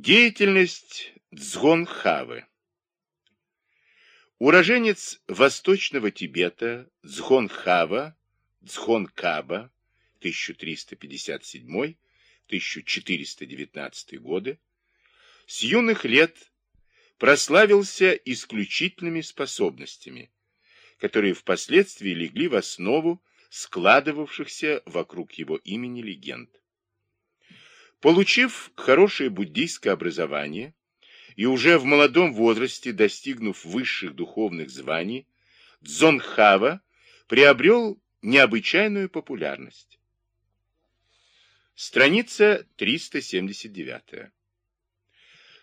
Деятельность Цгонхавы Уроженец Восточного Тибета Цгонхава, Цгонкаба, 1357-1419 годы, с юных лет прославился исключительными способностями, которые впоследствии легли в основу складывавшихся вокруг его имени легенд. Получив хорошее буддийское образование и уже в молодом возрасте достигнув высших духовных званий, Дзонхава приобрел необычайную популярность. Страница 379.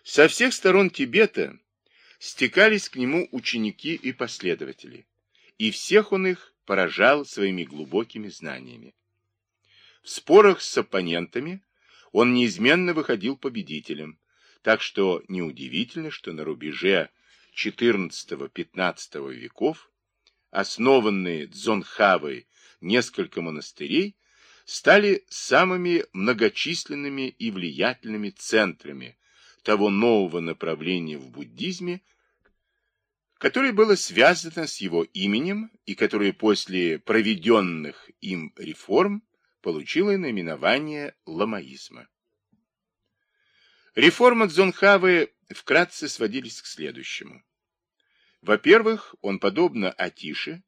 Со всех сторон Тибета стекались к нему ученики и последователи, и всех он их поражал своими глубокими знаниями. В спорах с оппонентами он неизменно выходил победителем, так что неудивительно, что на рубеже XIV-XV веков основанные Дзонхавой несколько монастырей стали самыми многочисленными и влиятельными центрами того нового направления в буддизме, которое было связано с его именем и которое после проведенных им реформ получило наименование ламаизма. Реформы Дзонхавы вкратце сводились к следующему. Во-первых, он, подобно Атише,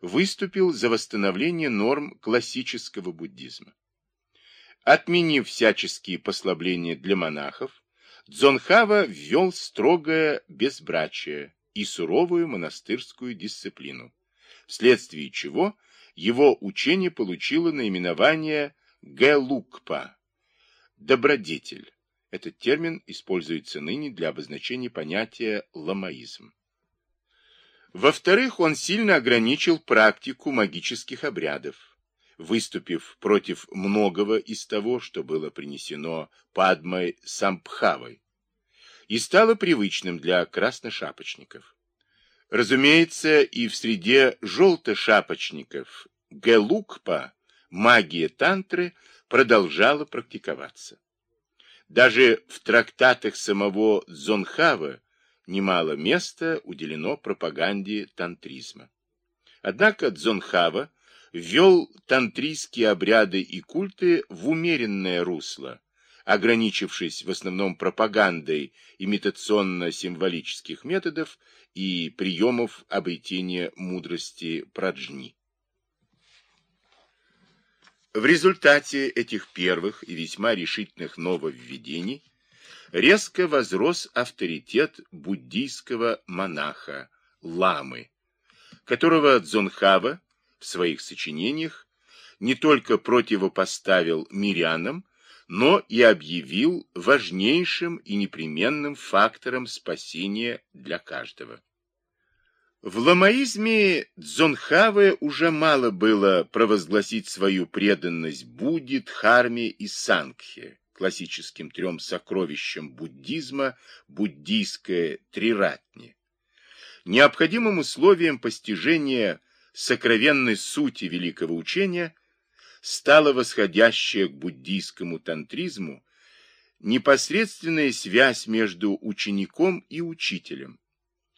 выступил за восстановление норм классического буддизма. Отменив всяческие послабления для монахов, Дзонхава ввел строгое безбрачие и суровую монастырскую дисциплину, вследствие чего его учение получило наименование Гэлукпа – добродетель. Этот термин используется ныне для обозначения понятия ламаизм. Во-вторых, он сильно ограничил практику магических обрядов, выступив против многого из того, что было принесено Падмой Сампхавой, и стало привычным для красношапочников. Разумеется, и в среде желтошапочников Гелукпа магия тантры продолжала практиковаться. Даже в трактатах самого Зонхава немало места уделено пропаганде тантризма. Однако Дзонхава ввел тантрийские обряды и культы в умеренное русло, ограничившись в основном пропагандой имитационно-символических методов и приемов обретения мудрости праджни. В результате этих первых и весьма решительных нововведений резко возрос авторитет буддийского монаха, ламы, которого Дзонхава в своих сочинениях не только противопоставил мирянам, но и объявил важнейшим и непременным фактором спасения для каждого. В ламаизме Дзонхаве уже мало было провозгласить свою преданность Будде, Дхарме и Сангхе, классическим трем сокровищам буддизма, буддийское триратни. Необходимым условием постижения сокровенной сути великого учения стала восходящая к буддийскому тантризму непосредственная связь между учеником и учителем,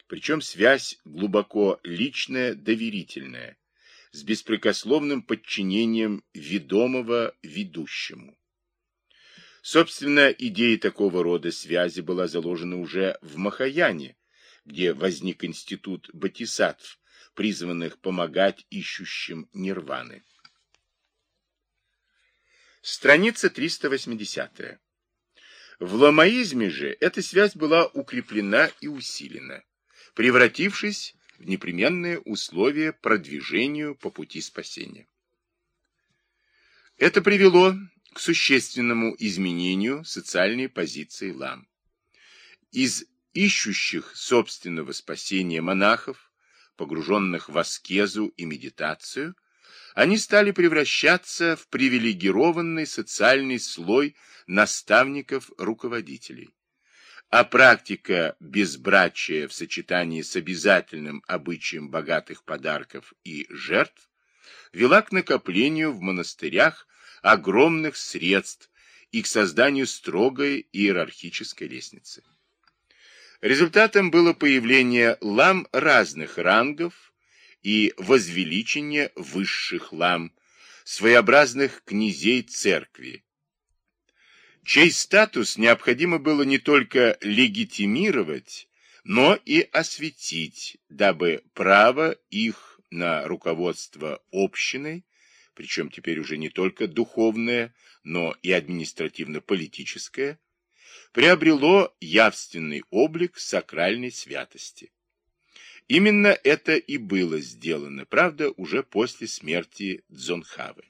причем связь глубоко личная, доверительная, с беспрекословным подчинением ведомого ведущему. Собственно, идея такого рода связи была заложена уже в Махаяне, где возник институт бодхисаттв, призванных помогать ищущим нирваны. Страница 380. В ламаизме же эта связь была укреплена и усилена превратившись в непременное условие продвижению по пути спасения. Это привело к существенному изменению социальной позиции лам. Из ищущих собственного спасения монахов, погруженных в аскезу и медитацию, они стали превращаться в привилегированный социальный слой наставников-руководителей а практика безбрачия в сочетании с обязательным обычаем богатых подарков и жертв вела к накоплению в монастырях огромных средств и к созданию строгой иерархической лестницы. Результатом было появление лам разных рангов и возвеличение высших лам, своеобразных князей церкви, чей статус необходимо было не только легитимировать, но и осветить, дабы право их на руководство общиной, причем теперь уже не только духовное, но и административно-политическое, приобрело явственный облик сакральной святости. Именно это и было сделано, правда, уже после смерти Дзонхавы.